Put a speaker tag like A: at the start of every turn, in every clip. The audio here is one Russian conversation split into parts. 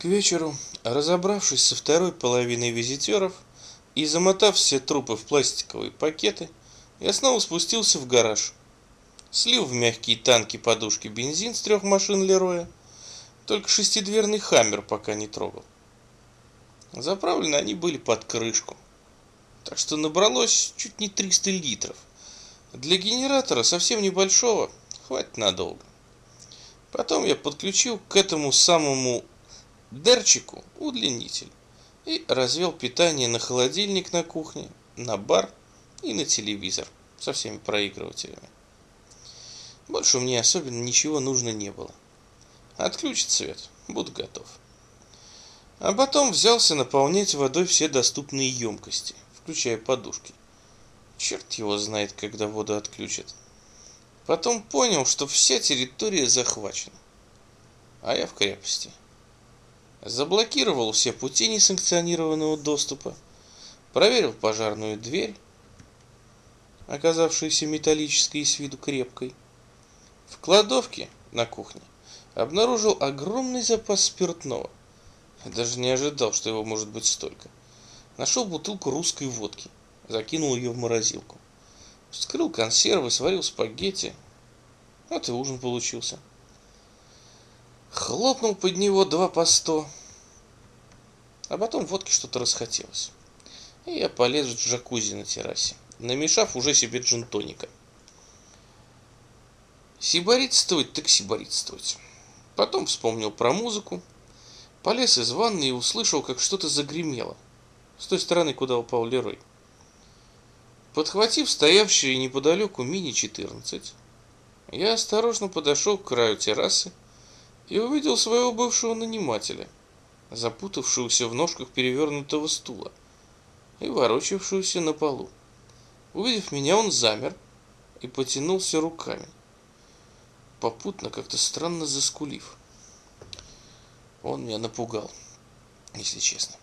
A: К вечеру, разобравшись со второй половиной визитеров и замотав все трупы в пластиковые пакеты, я снова спустился в гараж. Слил в мягкие танки подушки бензин с трех машин Лероя, только шестидверный хаммер пока не трогал. Заправлены они были под крышку, так что набралось чуть не 300 литров. Для генератора совсем небольшого хватит надолго. Потом я подключил к этому самому дерчику удлинитель и развел питание на холодильник на кухне, на бар и на телевизор со всеми проигрывателями. Больше мне особенно ничего нужно не было. Отключит свет, буду готов. А потом взялся наполнять водой все доступные емкости, включая подушки. Черт его знает, когда воду отключат. Потом понял, что вся территория захвачена. А я в крепости заблокировал все пути несанкционированного доступа, проверил пожарную дверь, оказавшуюся металлической и с виду крепкой. В кладовке на кухне обнаружил огромный запас спиртного. даже не ожидал, что его может быть столько. Нашел бутылку русской водки, закинул ее в морозилку. Вскрыл консервы, сварил спагетти. Вот и ужин получился. Хлопнул под него два по сто. А потом водки что-то расхотелось. И я полез в джакузи на террасе, намешав уже себе джинтоника. Сибаритствовать так сибаритствовать. Потом вспомнил про музыку, полез из ванны и услышал, как что-то загремело. С той стороны, куда упал Лерой. Подхватив стоявший неподалеку мини-14, я осторожно подошел к краю террасы и увидел своего бывшего нанимателя, запутавшегося в ножках перевернутого стула и ворочавшегося на полу. Увидев меня, он замер и потянулся руками, попутно как-то странно заскулив. Он меня напугал, если честно.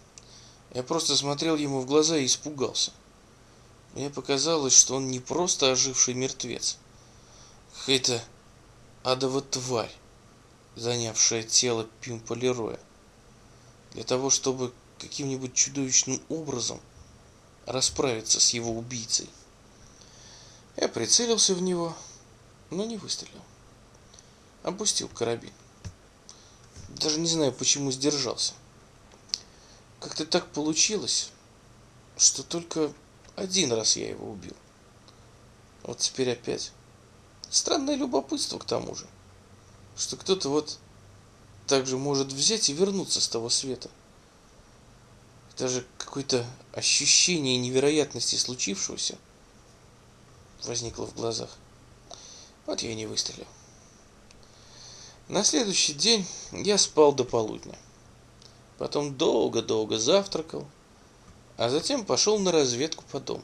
A: Я просто смотрел ему в глаза и испугался. Мне показалось, что он не просто оживший мертвец, какая-то адова тварь, занявшая тело Пимпа Лероя, для того, чтобы каким-нибудь чудовищным образом расправиться с его убийцей. Я прицелился в него, но не выстрелил. Опустил карабин. Даже не знаю, почему сдержался. Как-то так получилось, что только один раз я его убил. Вот теперь опять. Странное любопытство к тому же что кто-то вот также может взять и вернуться с того света. Даже какое-то ощущение невероятности случившегося возникло в глазах. Вот я и не выстрелил. На следующий день я спал до полудня. Потом долго-долго завтракал, а затем пошел на разведку по дому.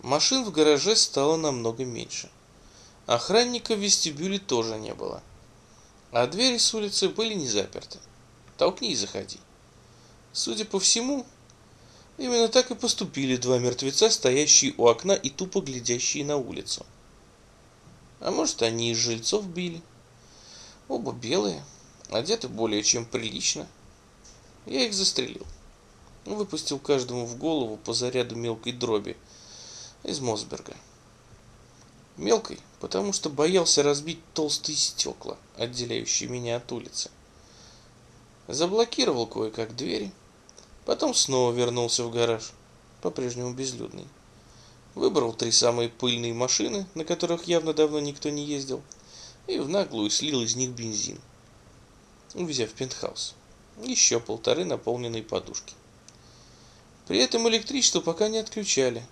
A: Машин в гараже стало намного меньше – Охранника в вестибюле тоже не было. А двери с улицы были не заперты. Толкни и заходи. Судя по всему, именно так и поступили два мертвеца, стоящие у окна и тупо глядящие на улицу. А может, они из жильцов били. Оба белые, одеты более чем прилично. Я их застрелил. Выпустил каждому в голову по заряду мелкой дроби из Мосберга. Мелкой, потому что боялся разбить толстые стекла, отделяющие меня от улицы. Заблокировал кое-как двери, потом снова вернулся в гараж, по-прежнему безлюдный. Выбрал три самые пыльные машины, на которых явно давно никто не ездил, и в наглую слил из них бензин, взяв пентхаус. Еще полторы наполненные подушки. При этом электричество пока не отключали,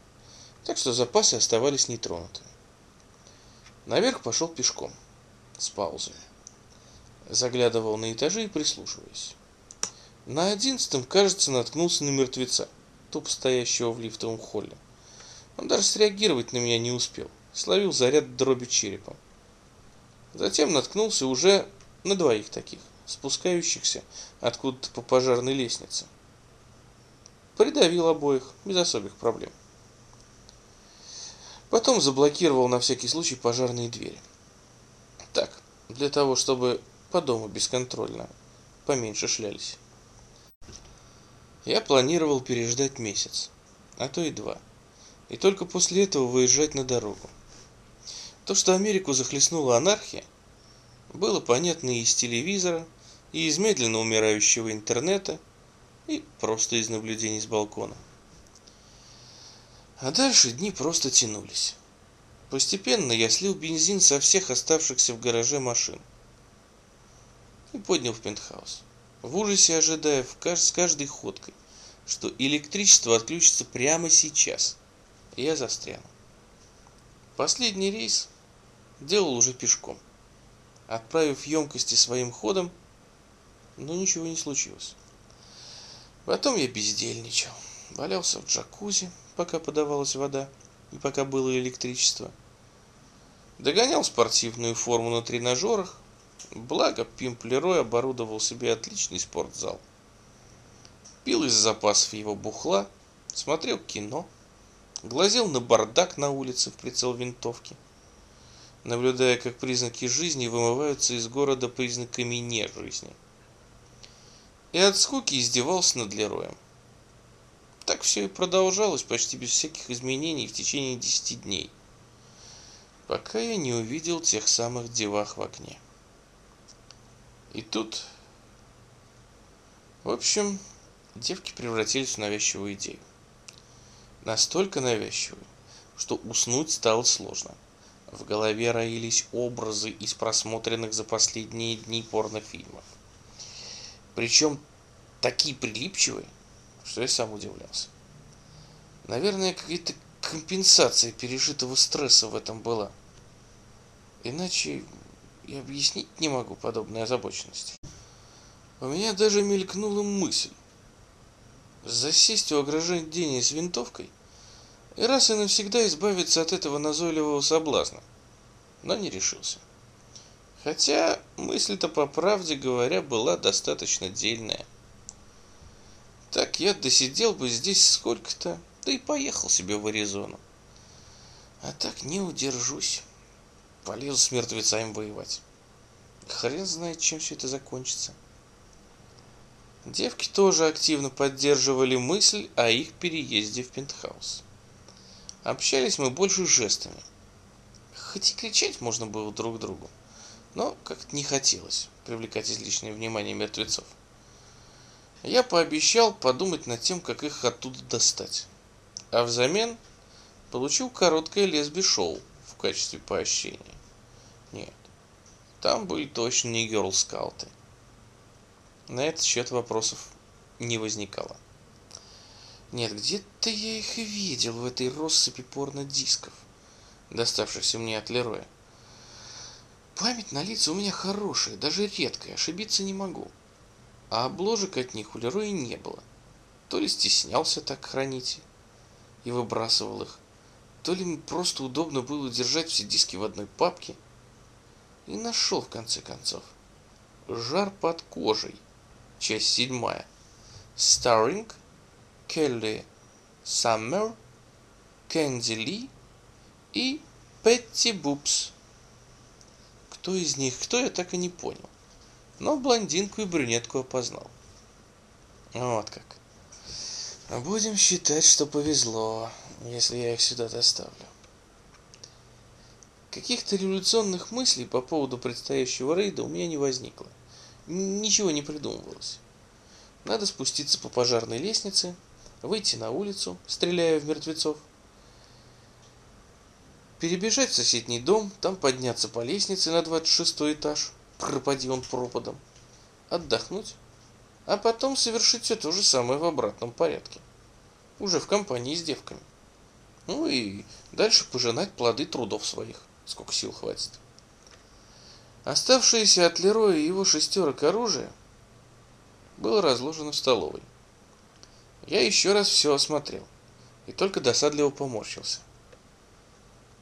A: так что запасы оставались нетронутыми. Наверх пошел пешком, с паузой. Заглядывал на этажи и прислушиваясь. На одиннадцатом, кажется, наткнулся на мертвеца, тупо стоящего в лифтовом холле. Он даже среагировать на меня не успел, словил заряд дроби черепом. Затем наткнулся уже на двоих таких, спускающихся откуда-то по пожарной лестнице. Придавил обоих, без особых проблем. Потом заблокировал на всякий случай пожарные двери. Так, для того, чтобы по дому бесконтрольно поменьше шлялись. Я планировал переждать месяц, а то и два, и только после этого выезжать на дорогу. То, что Америку захлестнула анархия, было понятно и из телевизора, и из медленно умирающего интернета, и просто из наблюдений с балкона. А дальше дни просто тянулись. Постепенно я слил бензин со всех оставшихся в гараже машин и поднял в пентхаус, в ужасе ожидая с каждой ходкой, что электричество отключится прямо сейчас, я застряну. Последний рейс делал уже пешком, отправив емкости своим ходом, но ничего не случилось. Потом я бездельничал, валялся в джакузи, пока подавалась вода и пока было электричество. Догонял спортивную форму на тренажерах, благо Пимп Лерой оборудовал себе отличный спортзал. Пил из запасов его бухла, смотрел кино, глазел на бардак на улице в прицел винтовки, наблюдая, как признаки жизни вымываются из города признаками не жизни. И от скуки издевался над Лероем. Так все и продолжалось почти без всяких изменений в течение десяти дней, пока я не увидел тех самых девах в окне. И тут, в общем, девки превратились в навязчивую идею. Настолько навязчивую, что уснуть стало сложно. В голове роились образы из просмотренных за последние дни порнофильмов. Причем такие прилипчивые, что я сам удивлялся. Наверное, какая-то компенсация пережитого стресса в этом была. Иначе я объяснить не могу подобной озабоченности. У меня даже мелькнула мысль. Засесть у ограждения с винтовкой и раз и навсегда избавиться от этого назойливого соблазна. Но не решился. Хотя мысль-то, по правде говоря, была достаточно дельная. Так я досидел бы здесь сколько-то, да и поехал себе в Аризону. А так не удержусь. Полезу с мертвецами воевать. Хрен знает, чем все это закончится. Девки тоже активно поддерживали мысль о их переезде в пентхаус. Общались мы больше жестами. Хоть и кричать можно было друг другу, но как-то не хотелось привлекать излишнее внимание мертвецов. Я пообещал подумать над тем, как их оттуда достать. А взамен получил короткое лесби-шоу в качестве поощрения. Нет, там были точно не герл-скауты. На этот счет вопросов не возникало. Нет, где-то я их видел в этой россыпи порно-дисков, доставшихся мне от Лероя. Память на лица у меня хорошая, даже редкая, ошибиться не могу а обложек от них у Лероя не было. То ли стеснялся так хранить и выбрасывал их, то ли просто удобно было держать все диски в одной папке. И нашел в конце концов. Жар под кожей. Часть седьмая. Starring Келли Саммер, Кэнди Ли и Петти Бупс. Кто из них кто, я так и не понял но блондинку и брюнетку опознал. Вот как. Будем считать, что повезло, если я их сюда доставлю. Каких-то революционных мыслей по поводу предстоящего рейда у меня не возникло. Ничего не придумывалось. Надо спуститься по пожарной лестнице, выйти на улицу, стреляя в мертвецов, перебежать в соседний дом, там подняться по лестнице на 26 этаж, пропади он пропадом, отдохнуть, а потом совершить все то же самое в обратном порядке, уже в компании с девками. Ну и дальше пожинать плоды трудов своих, сколько сил хватит. Оставшееся от Лероя и его шестерок оружия было разложено в столовой. Я еще раз все осмотрел и только досадливо поморщился.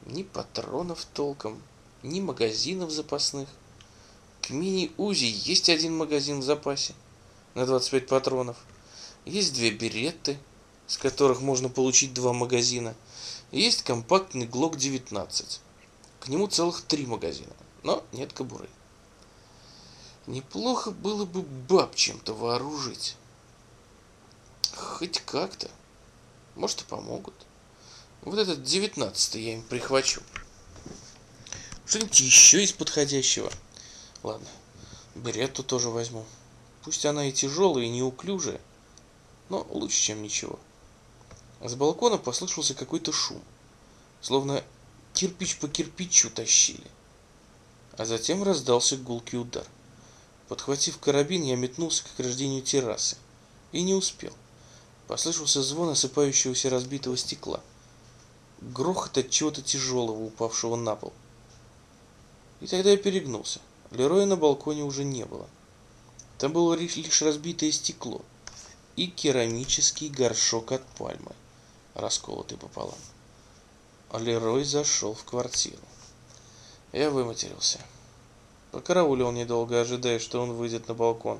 A: Ни патронов толком, ни магазинов запасных – к мини-УЗИ есть один магазин в запасе на 25 патронов. Есть две беретты, с которых можно получить два магазина. Есть компактный Glock 19. К нему целых три магазина, но нет кобуры. Неплохо было бы баб чем-то вооружить. Хоть как-то. Может и помогут. Вот этот девятнадцатый я им прихвачу. Что-нибудь еще из подходящего. Ладно, беретту тоже возьму. Пусть она и тяжелая, и неуклюжая, но лучше, чем ничего. С балкона послышался какой-то шум, словно кирпич по кирпичу тащили. А затем раздался гулкий удар. Подхватив карабин, я метнулся к ограждению террасы. И не успел. Послышался звон осыпающегося разбитого стекла. Грохот от чего-то тяжелого, упавшего на пол. И тогда я перегнулся. Лероя на балконе уже не было. Там было лишь разбитое стекло и керамический горшок от пальмы, расколотый пополам. Лерой зашел в квартиру. Я выматерился. Покараулил недолго, ожидая, что он выйдет на балкон.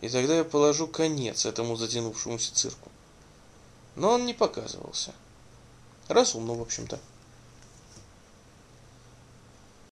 A: И тогда я положу конец этому затянувшемуся цирку. Но он не показывался. Разумно, в общем-то.